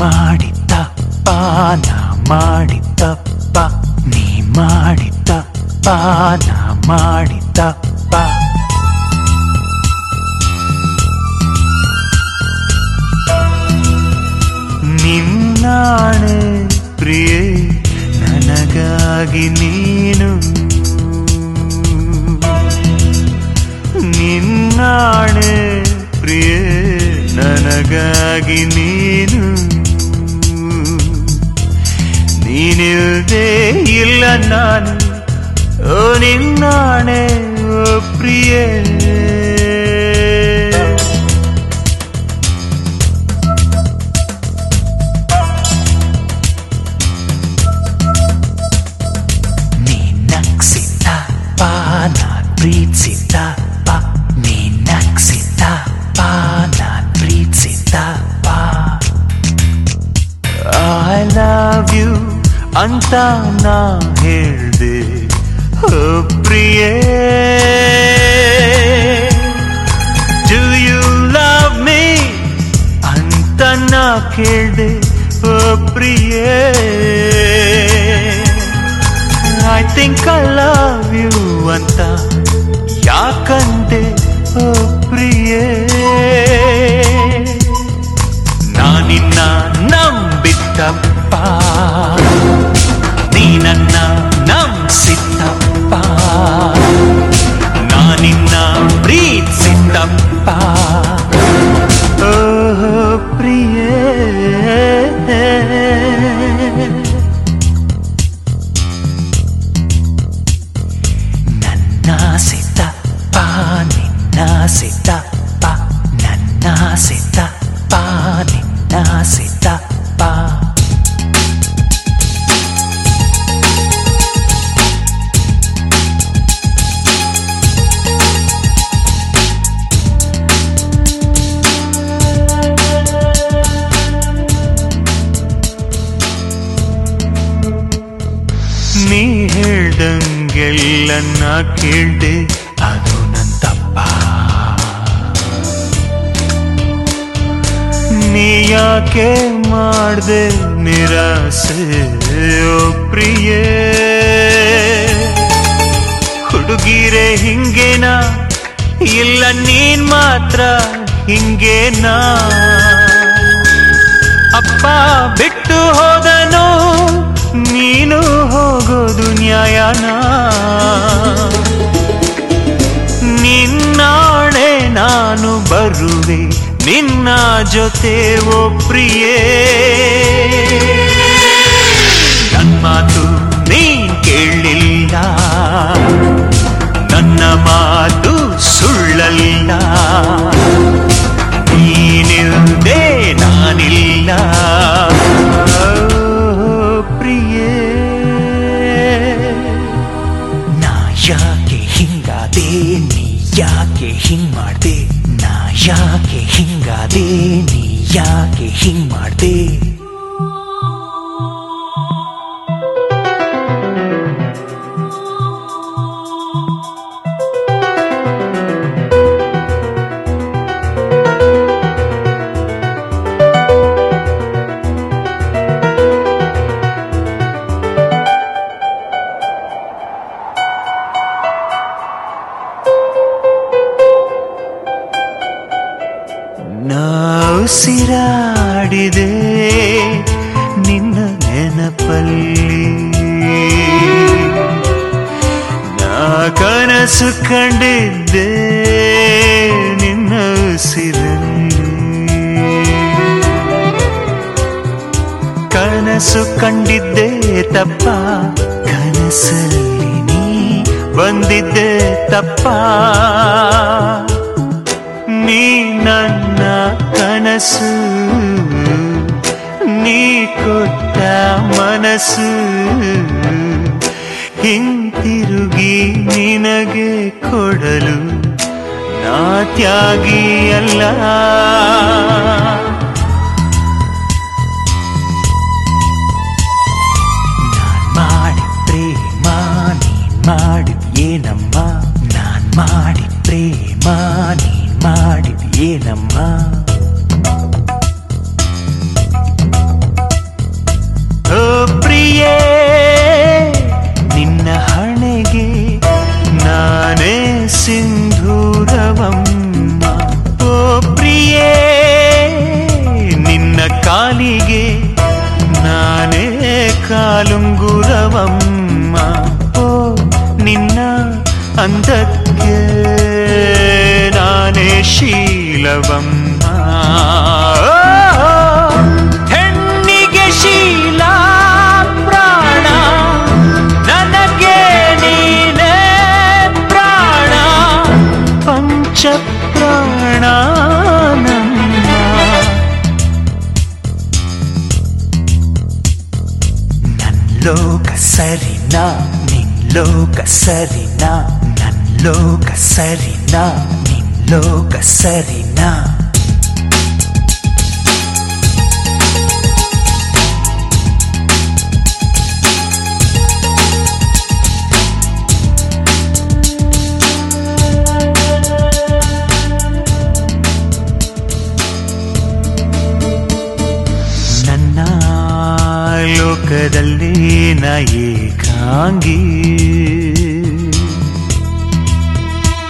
ಮಾಡಿದ ಪಾನ ನಾ ಮಾಡಿದ ತಪ್ಪ ನೀ ಮಾಡಿದ್ದ ಪಾನ ನಾ ಮಾಡಿದ ತಪ್ಪ ನಿನ್ನಾಣೆ ಪ್ರಿಯೆ, ನನಗಾಗಿ ನೀನು. ನಿನ್ನಾಣೆ ಪ್ರಿಯೆ, ನನಗಾಗಿ ನೀನು. ನೀನಿಲ್ದೇ ಇಲ್ಲ ನಾನು ಓ ನಿನ್ನಾಣೆ ಓ ಪ್ರಿಯೇ ನೀ ನಗ್ಸಿದ್ದಪ್ಪ ನಾನ್ ಪ್ರೀತಿಸಿದ್ದಪ್ಪ ನೀ ನಗ್ಸಿದ್ದಪ್ಪ ನಾನ್ ಪ್ರೀತಿಸಿದ್ದಪ್ಪ ಅಂತ ನಾ ಹೇಳ್ದೆ ಪ್ರಿಯ. ಡು ಯು ಲವ್ ಮೀ ಅಂತ ನಾ ಕೇಳ್ದೆ ಪ್ರಿಯೇ. I think I love you ಅಂತ ಯಾಕಂದೆ ಹೇಳ್ದಂಗೆಲ್ಲ ಕೇಳ್ದೆ ಅದು ನನ್ ತಪ್ಪ. ನೀ ಯಾಕೆ ಮಾಡ್ದೆ ನಿರಾಸೆ ಪ್ರಿಯೇ? ಹುಡುಗಿರೆ ಹಿಂಗೇನಾ? ಇಲ್ಲ ನೀನ್ ಮಾತ್ರ ಹಿಂಗೇನಾ? ಅಪ್ಪ ಬಿಟ್ಟು ಹೋದನು, ನೀನು ಹೋಗೋದು ನ್ಯಾಯನ ನಿನ್ನಾಳೆ ನಾನು ಬರುವೆ, ನಿನ್ನ ಜೊತೆ ಓ ಪ್ರಿಯೇ. ನನ್ನ ಮಾತು ನೀ ಕೇಳಿಲ್ಲ, ನನ್ನ ಮಾತು ಸುಳ್ಳಲ್ಲ. ಯಾಕೆ ಹಿಂಗಾದೆ ನೀ ಯಾಕೆ ಹಿಂಗ್ ಮಾಡ್ದೆ ನಾ ಯಾಕೆ ಹಿಂಗಾದೆ ನೀ ಯಾಕೆ ಹಿಂಗ್ ಮಾಡ್ದೆ ಕನಸು ಕಂಡಿದ್ದೆ ನಿನ್ನ ಉಸಿರಲ್ಲಿ ಕನಸು ಕಂಡಿದ್ದೆ ತಪ್ಪ, ಕನಸಲ್ಲಿ ನೀ ಬಂದಿದ್ದೆ ತಪ್ಪ. ನೀ ನನ್ನ ಕನಸು, ನೀ ಕೊಟ್ಟ ಮನಸ್ಸು ಹಿಂತಿರುಗಿ ನಿನಗೆ ಕೊಡಲು ನಾ ತ್ಯಾಗಿಯಲ್ಲ ನಾನ್ ಮಾಡಿ ಪ್ರೇಮ, ನೀನ್ ಮಾಡಿದ್ ಏನಮ್ಮ? ನಾನ್ ಮಾಡಿ ಪ್ರೇಮ, ನೀನ್ ಮಾಡಿ ಏನಮ್ಮ? ಕಾಲುಂಗುರವಮ್ಮ ಓ ನಿನ್ನ ಅಂದಕ್ಕೆ ನಾನೇ ಶೀಲವಮ್ಮ. లోక సరినా నిన్ లోక సరినా నన్ లోక సరినా నిన్ లోక సరినా ಲೋಕದಲ್ಲಿ ನ ಏಕಾಂಗಿ.